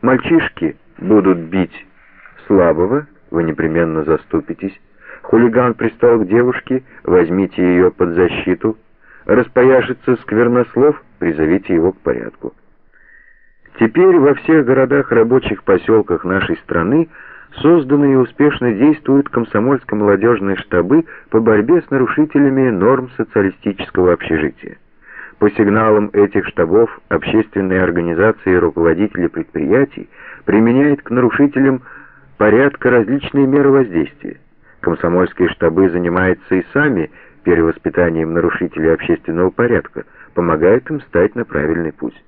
Мальчишки будут бить слабого, вы непременно заступитесь. Хулиган пристал к девушке, возьмите ее под защиту. Распояшется сквернослов, призовите его к порядку. Теперь во всех городах рабочих поселках нашей страны созданы и успешно действуют комсомольско-молодежные штабы по борьбе с нарушителями норм социалистического общежития. По сигналам этих штабов общественные организации и руководители предприятий применяют к нарушителям порядка различные меры воздействия. Комсомольские штабы занимаются и сами перевоспитанием нарушителей общественного порядка, помогают им стать на правильный путь.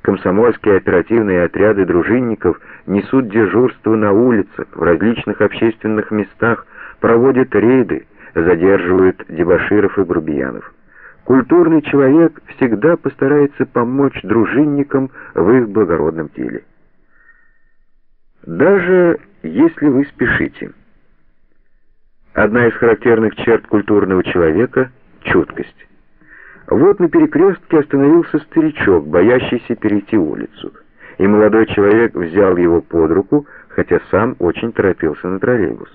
Комсомольские оперативные отряды дружинников несут дежурство на улицах, в различных общественных местах, проводят рейды, задерживают дебоширов и грубиянов. Культурный человек всегда постарается помочь дружинникам в их благородном деле. Даже если вы спешите. Одна из характерных черт культурного человека — чуткость. Вот на перекрестке остановился старичок, боящийся перейти улицу, и молодой человек взял его под руку, хотя сам очень торопился на троллейбус.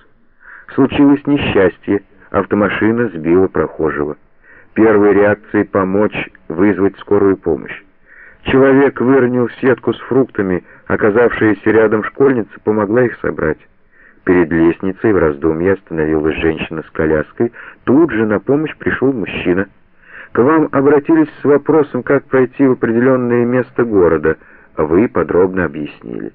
Случилось несчастье, автомашина сбила прохожего первой реакцией помочь вызвать скорую помощь. Человек выронил сетку с фруктами, оказавшаяся рядом школьница помогла их собрать. Перед лестницей в раздумье остановилась женщина с коляской, тут же на помощь пришел мужчина. К вам обратились с вопросом, как пройти в определенное место города, а вы подробно объяснили.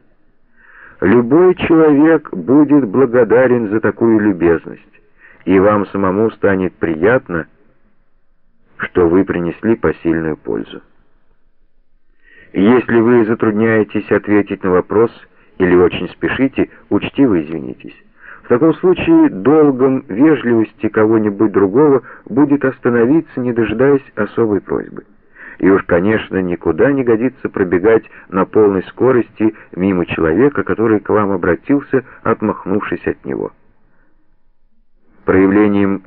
Любой человек будет благодарен за такую любезность, и вам самому станет приятно, что вы принесли посильную пользу. Если вы затрудняетесь ответить на вопрос или очень спешите, учтиво извинитесь. В таком случае долгом вежливости кого-нибудь другого будет остановиться, не дожидаясь особой просьбы. И уж, конечно, никуда не годится пробегать на полной скорости мимо человека, который к вам обратился, отмахнувшись от него. Проявлением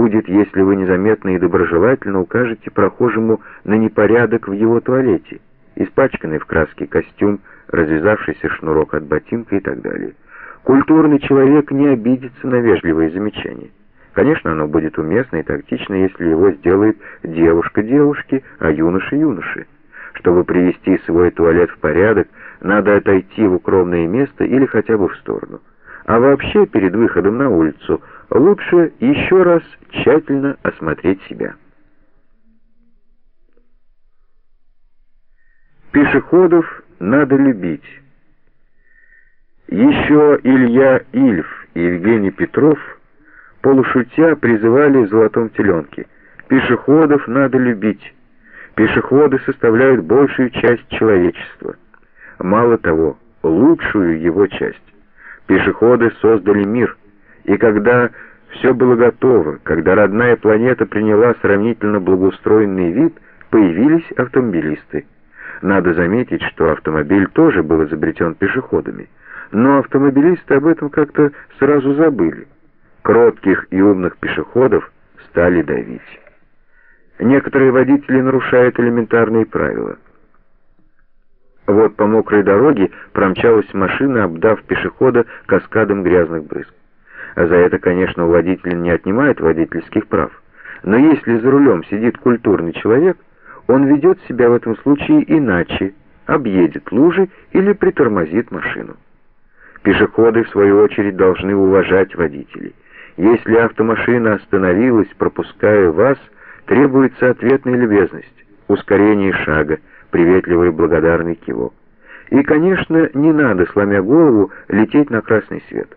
будет, если вы незаметно и доброжелательно укажете прохожему на непорядок в его туалете, испачканный в краске костюм, развязавшийся шнурок от ботинка и так далее. Культурный человек не обидится на вежливые замечания. Конечно, оно будет уместно и тактично, если его сделает девушка девушки, а юноша юноши. Чтобы привести свой туалет в порядок, надо отойти в укромное место или хотя бы в сторону. А вообще, перед выходом на улицу, лучше еще раз тщательно осмотреть себя. Пешеходов надо любить. Еще Илья Ильф и Евгений Петров, полушутя, призывали в «Золотом теленке» «Пешеходов надо любить. Пешеходы составляют большую часть человечества. Мало того, лучшую его часть. Пешеходы создали мир, и когда все было готово, когда родная планета приняла сравнительно благоустроенный вид, появились автомобилисты. Надо заметить, что автомобиль тоже был изобретен пешеходами, но автомобилисты об этом как-то сразу забыли. Кротких и умных пешеходов стали давить. Некоторые водители нарушают элементарные правила – вот по мокрой дороге промчалась машина, обдав пешехода каскадом грязных брызг. А за это, конечно, у водителя не отнимают водительских прав. Но если за рулем сидит культурный человек, он ведет себя в этом случае иначе, объедет лужи или притормозит машину. Пешеходы, в свою очередь, должны уважать водителей. Если автомашина остановилась, пропуская вас, требуется ответная любезность, ускорение шага, приветливый благодарный кивок. И, конечно, не надо, сломя голову, лететь на красный свет.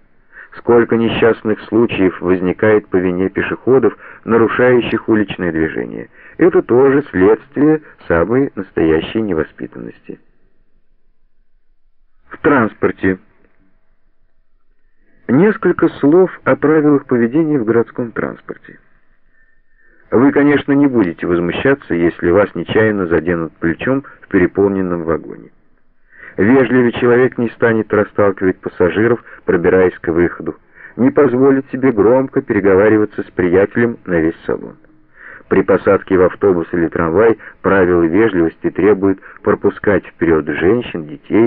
Сколько несчастных случаев возникает по вине пешеходов, нарушающих уличное движение. Это тоже следствие самой настоящей невоспитанности. В транспорте. Несколько слов о правилах поведения в городском транспорте. Вы, конечно, не будете возмущаться, если вас нечаянно заденут плечом в переполненном вагоне. Вежливый человек не станет расталкивать пассажиров, пробираясь к выходу, не позволит себе громко переговариваться с приятелем на весь салон. При посадке в автобус или трамвай правила вежливости требуют пропускать вперед женщин, детей,